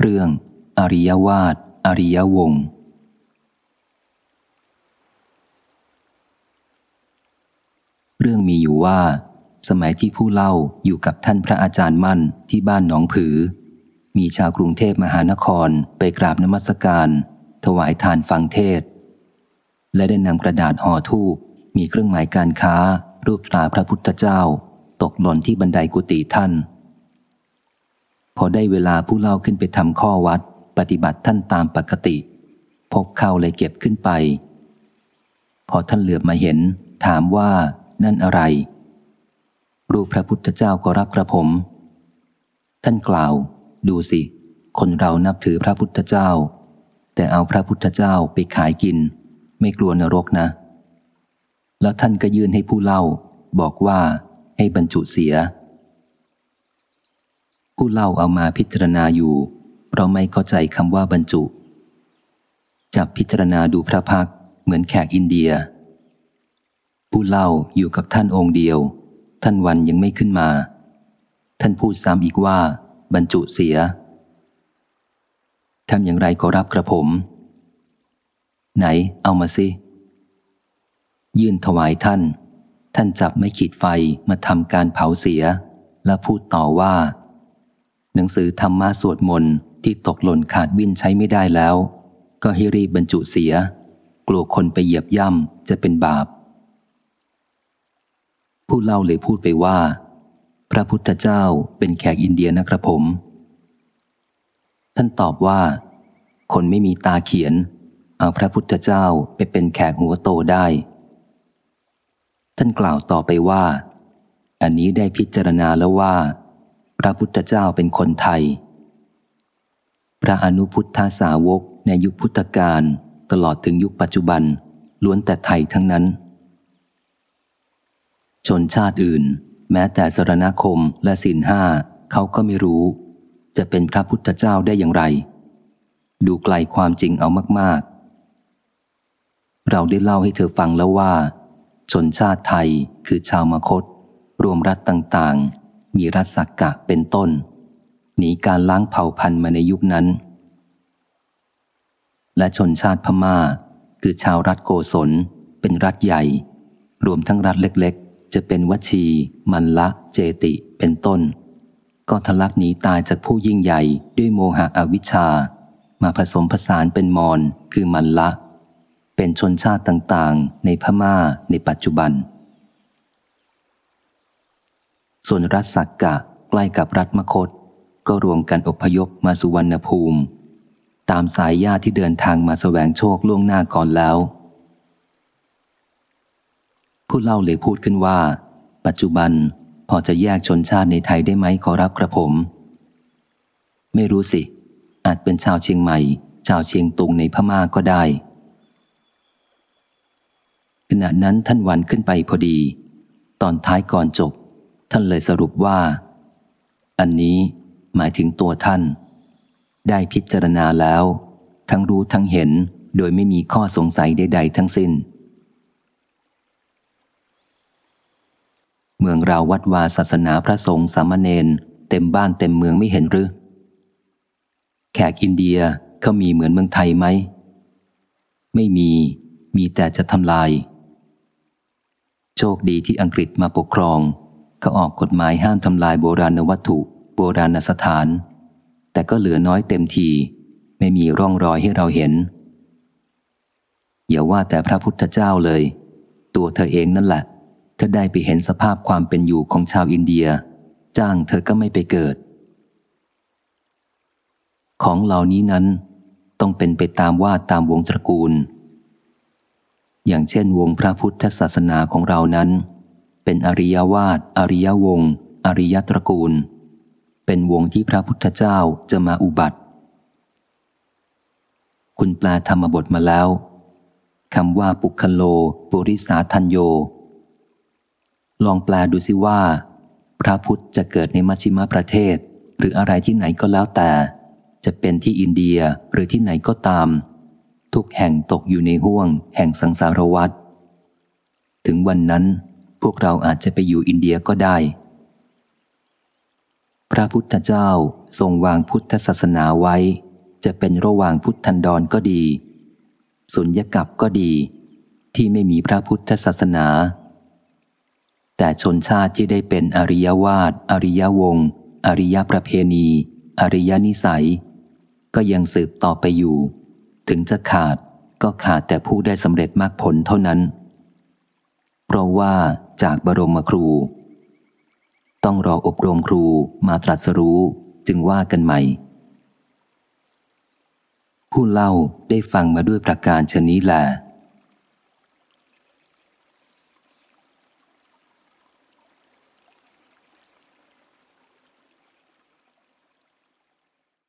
เรื่องอริยวาทอริยวง เรื่องมีอยู่ว่า สมัยที่ผู้เล่าอยู่กับท่านพระอาจารย์มั่นที่บ้านหนองผือ มีชาวกรุงเทพมหานครไปกราบนมัสการ ถวายทานฟังเทศ และได้นำกระดาษห่อทูบมีเครื่องหมายการค้า รูปตราพระพุทธเจ้า ตกหล่นที่บันไดกุฏิท่าน พอได้เวลาผู้เล่าขึ้นไปทำข้อวัด ปฏิบัติท่านตามปกติ พกเข้าเลยเก็บขึ้นไป พอท่านเหลือบมาเห็น ถามว่านั่นอะไร รูปพระพุทธเจ้าก็รับกระผม ท่านกล่าว ดูสิ คนเรานับถือพระพุทธเจ้า แต่เอาพระพุทธเจ้าไปขายกิน ไม่กลัวนรกนะ แล้วท่านก็ยื่นให้ผู้เล่า บอกว่าให้บรรจุเสีย ผู้เล่าเอามาพิจารณาอยู่ เพราะไม่เข้าใจคำว่าบรรจุ จับพิจารณาดูพระพักเหมือนแขกอินเดีย ผู้เล่าอยู่กับท่านองค์เดียว ท่านวันยังไม่ขึ้นมา ท่านพูดซ้ำอีกว่า บรรจุเสียทำอย่างไรก็รับกระผม ไหนเอามาสิ ยื่นถวายท่าน ท่านจับไม่ขีดไฟมาทำการเผาเสีย และพูดต่อว่า หนังสือธรรมะสวดมนต์ที่ตกหล่นขาดวินใช้ไม่ได้แล้ว ก็ให้รีบบรรจุเสีย กลัวคนไปเหยียบย่ำจะเป็นบาป ผู้เล่าเลยพูดไปว่า พระพุทธเจ้าเป็นแขกอินเดียนะครับผม ท่านตอบว่า คนไม่มีตาเขียน เอาพระพุทธเจ้าไปเป็นแขกหัวโตได้ ท่านกล่าวต่อไปว่า อันนี้ได้พิจารณาแล้วว่า พระพุทธเจ้าเป็นคนไทย พระอนุพุทธสาวกในยุคพุทธกาลตลอดถึงยุคปัจจุบันล้วนแต่ไทยทั้งนั้น ชนชาติอื่น แม้แต่สรณคมและศีลห้าเขาก็ไม่รู้ จะเป็นพระพุทธเจ้าได้อย่างไร ดูไกลความจริงเอามาก ๆ เราได้เล่าให้เธอฟังแล้วว่า ชนชาติไทยคือชาวมคต รวมรัฐต่างๆ มีรัสักกะเป็นต้น หนีการล้างเผ่าพันธุ์มาในยุคนั้น และชนชาติพม่า คือชาวรัฐโกศล เป็นรัฐใหญ่ รวมทั้งรัฐเล็กๆ จะเป็นวชี มันละเจติเป็นต้น ก็ทะลักหนีตายจากผู้ยิ่งใหญ่ด้วยโมหะอวิชชา มาผสมผสานเป็นมอนคือมันละ เป็นชนชาติต่างๆ ในพม่าในปัจจุบัน ส่วนรัฐสักกะใกล้กับรัฐมคต ก็รวมกันอพยพมาสุวรรณภูมิ ตามสายญาติที่เดินทางมาสแสวงโชคล่วงหน้าก่อนแล้ว ผู้เล่าเลยพูดขึ้นว่า ปัจจุบันพอจะแยกชนชาติในไทยได้ไหมขอรับกระผม ไม่รู้สิ อาจเป็นชาวเชียงใหม่ ชาวเชียงตุงในพม่าก็ได้ขณะนั้นท่านวันขึ้นไปพอดี ตอนท้ายก่อนจบ ท่านเลยสรุปว่า อันนี้หมายถึงตัวท่าน ได้พิจารณาแล้ว ทั้งรู้ทั้งเห็นโดยไม่มีข้อสงสัยใด ๆ ทั้งสิ้น เมืองเราวัดวาศาสนาพระสงฆ์สามเณรเต็มบ้านเต็มเมืองไม่เห็นหรือ แขกอินเดียเขามีเหมือนเมืองไทยไหม ไม่มี มีแต่จะทำลาย โชคดีที่อังกฤษมาปกครอง เขาออกกฎหมายห้ามทำลายโบราณวัตถุ โบราณสถาน แต่ก็เหลือน้อยเต็มที ไม่มีร่องรอยให้เราเห็น อย่าว่าแต่พระพุทธเจ้าเลย ตัวเธอเองนั่นแหละ ถ้าได้ไปเห็นสภาพความเป็นอยู่ของชาวอินเดีย จ้างเธอก็ไม่ไปเกิด ของเหล่านี้นั้นต้องเป็นไปตามว่าตามวงตระกูล อย่างเช่นวงพระพุทธศาสนาของเรานั้น เป็นอริยวาสอริยวงศ์อริยตระกูล เป็นวงที่พระพุทธเจ้าจะมาอุบัติ คุณแปลธรรมบทมาแล้วคำว่าปุคโล ปุริสาทัญโย ลองแปลดูสิว่า พระพุทธจะเกิดในมัชชิมประเทศ หรืออะไรที่ไหนก็แล้วแต่ จะเป็นที่อินเดียหรือที่ไหนก็ตาม ทุกแห่งตกอยู่ในห่วง แห่งสังสารวัฏถึงวันนั้น วกเราอาจจะไปอยู่อินเดียก็ได้ พระพุทธเจ้าทรงวางพุทธศาสนาไว้ จะเป็นระหว่างพุทธันดรก็ดี สุญญกับก็ดี ที่ไม่มีพระพุทธศาสนา แต่ชนชาติที่ได้เป็นอริยวาสอริยวงศ์อริยประเพณี อริยนิสัย ก็ยังสืบต่อไปอยู่ ถึงจะขาดก็ขาดแต่ผู้ได้สำเร็จมากผลเท่านั้น เพราะว่าจากบรมครู ต้องรออบรมครูมาตรัสรู้จึงว่ากันใหม่ ผู้เล่าได้ฟังมาด้วยประการชนี้แหละ